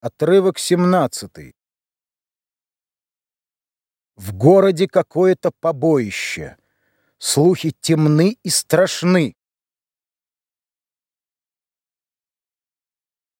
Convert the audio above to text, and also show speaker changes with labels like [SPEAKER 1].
[SPEAKER 1] Отрывок 17. В городе какое-то побоище. Слухи темны и страшны.